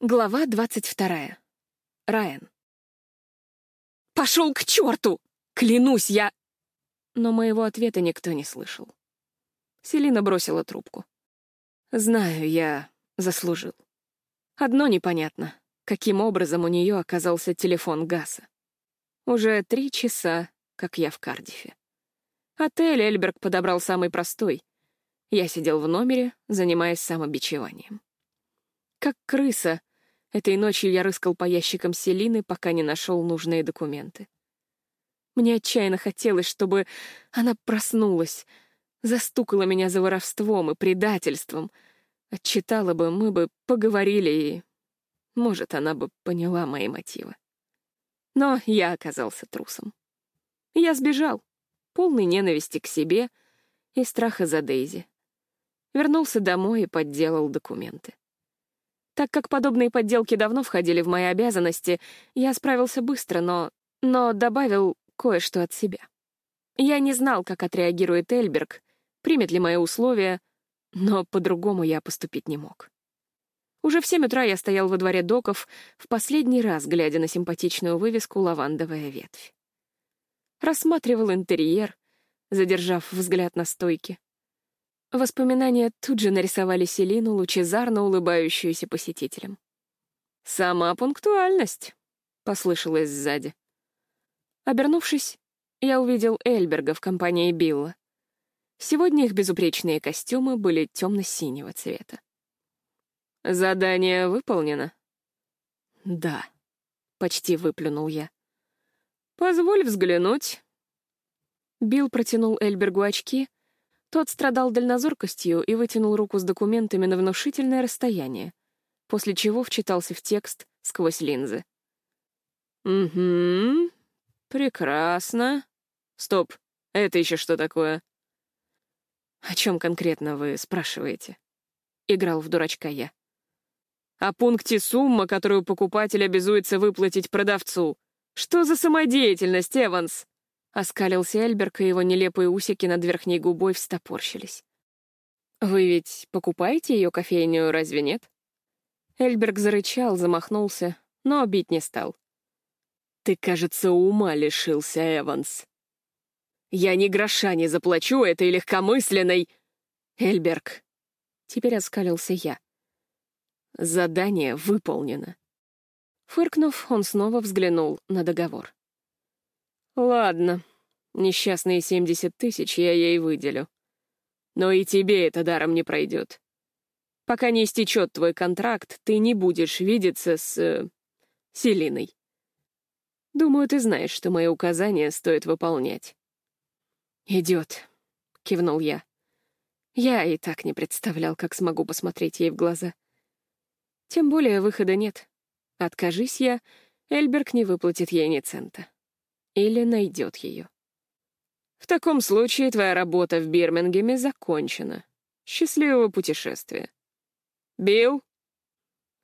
Глава двадцать вторая. Райан. «Пошел к черту! Клянусь, я...» Но моего ответа никто не слышал. Селина бросила трубку. Знаю, я заслужил. Одно непонятно, каким образом у нее оказался телефон Гаса. Уже три часа, как я в Кардифе. Отель Эльберг подобрал самый простой. Я сидел в номере, занимаясь самобичеванием. Как крыса, этой ночью я рыскал по ящикам Селины, пока не нашел нужные документы. Мне отчаянно хотелось, чтобы она проснулась, застукала меня за воровством и предательством. Отчитала бы, мы бы поговорили, и, может, она бы поняла мои мотивы. Но я оказался трусом. Я сбежал, полный ненависти к себе и страха за Дейзи. Вернулся домой и подделал документы. Так как подобные подделки давно входили в мои обязанности, я справился быстро, но... но добавил кое-что от себя. Я не знал, как отреагирует Эльберг, примет ли мои условия, но по-другому я поступить не мог. Уже в семь утра я стоял во дворе доков, в последний раз глядя на симпатичную вывеску «Лавандовая ветвь». Рассматривал интерьер, задержав взгляд на стойке. Воспоминания тут же нарисовали Селину, лучезарно улыбающуюся посетителям. «Сама пунктуальность», — послышалось сзади. Обернувшись, я увидел Эльберга в компании Билла. Сегодня их безупречные костюмы были темно-синего цвета. «Задание выполнено?» «Да», — почти выплюнул я. «Позволь взглянуть». Билл протянул Эльбергу очки, тот страдал дальнозоркостью и вытянул руку с документами на внушительное расстояние, после чего вчитался в текст сквозь линзы. «Угу, прекрасно. Стоп, это еще что такое?» «О чем конкретно вы спрашиваете?» — играл в дурачка я. «О пункте сумма, которую покупатель обязуется выплатить продавцу. Что за самодеятельность, Эванс?» Оскалился Эльберг, и его нелепые усики над верхней губой встопорщились. «Вы ведь покупаете ее кофейню, разве нет?» Эльберг зарычал, замахнулся, но бить не стал. «Ты, кажется, ума лишился, Эванс. Я ни гроша не заплачу этой легкомысленной...» «Эльберг!» Теперь оскалился я. Задание выполнено. Фыркнув, он снова взглянул на договор. «Ладно, Несчастные семьдесят тысяч я ей выделю. Но и тебе это даром не пройдет. Пока не истечет твой контракт, ты не будешь видеться с... Э, Селиной. Думаю, ты знаешь, что мои указания стоит выполнять. «Идет», — кивнул я. Я и так не представлял, как смогу посмотреть ей в глаза. Тем более выхода нет. Откажись я, Эльберг не выплатит ей ни цента. Или найдет ее. В таком случае твоя работа в Бирмингеме закончена. Счастливого путешествия. Билл?»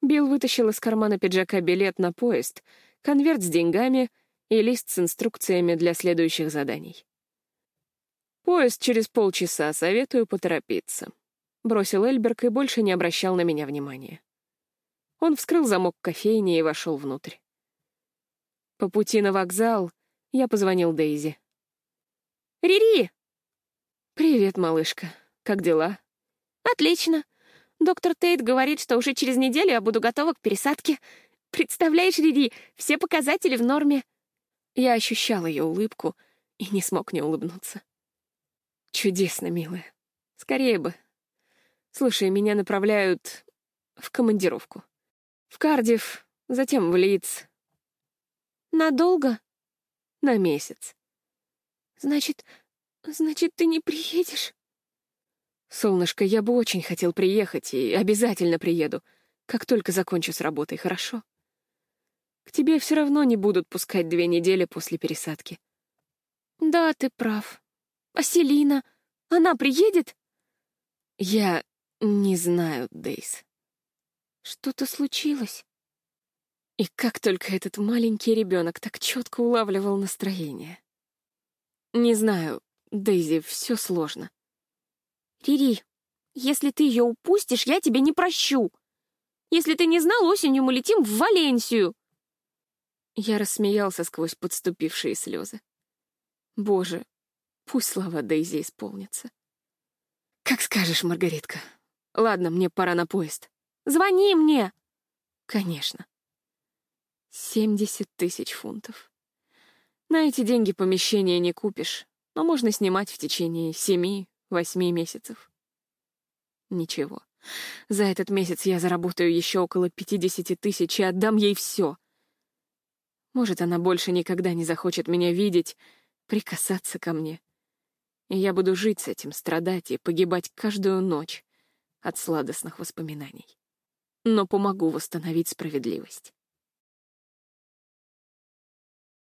Билл вытащил из кармана пиджака билет на поезд, конверт с деньгами и лист с инструкциями для следующих заданий. «Поезд через полчаса, советую поторопиться», — бросил Эльберг и больше не обращал на меня внимания. Он вскрыл замок кофейни и вошел внутрь. По пути на вокзал я позвонил Дейзи. Рири!» «Привет, малышка. Как дела?» «Отлично. Доктор Тейт говорит, что уже через неделю я буду готова к пересадке. Представляешь, Рири, все показатели в норме». Я ощущал ее улыбку и не смог не улыбнуться. «Чудесно, милая. Скорее бы. Слушай, меня направляют в командировку. В Кардив, затем в Лидс. Надолго? На месяц. Значит, значит, ты не приедешь? Солнышко, я бы очень хотел приехать и обязательно приеду, как только закончу с работой, хорошо? К тебе все равно не будут пускать две недели после пересадки. Да, ты прав. А Селина? Она приедет? Я не знаю, Дейс. Что-то случилось? И как только этот маленький ребенок так четко улавливал настроение. «Не знаю, Дейзи, все сложно». «Рири, если ты ее упустишь, я тебе не прощу. Если ты не знал, осенью мы летим в Валенсию!» Я рассмеялся сквозь подступившие слезы. Боже, пусть слова Дейзи исполнятся. «Как скажешь, Маргаритка. Ладно, мне пора на поезд». «Звони мне!» «Конечно». Семьдесят тысяч фунтов. На эти деньги помещение не купишь, но можно снимать в течение семи-восьми месяцев. Ничего. За этот месяц я заработаю еще около пятидесяти тысяч и отдам ей все. Может, она больше никогда не захочет меня видеть, прикасаться ко мне. И я буду жить с этим, страдать и погибать каждую ночь от сладостных воспоминаний. Но помогу восстановить справедливость.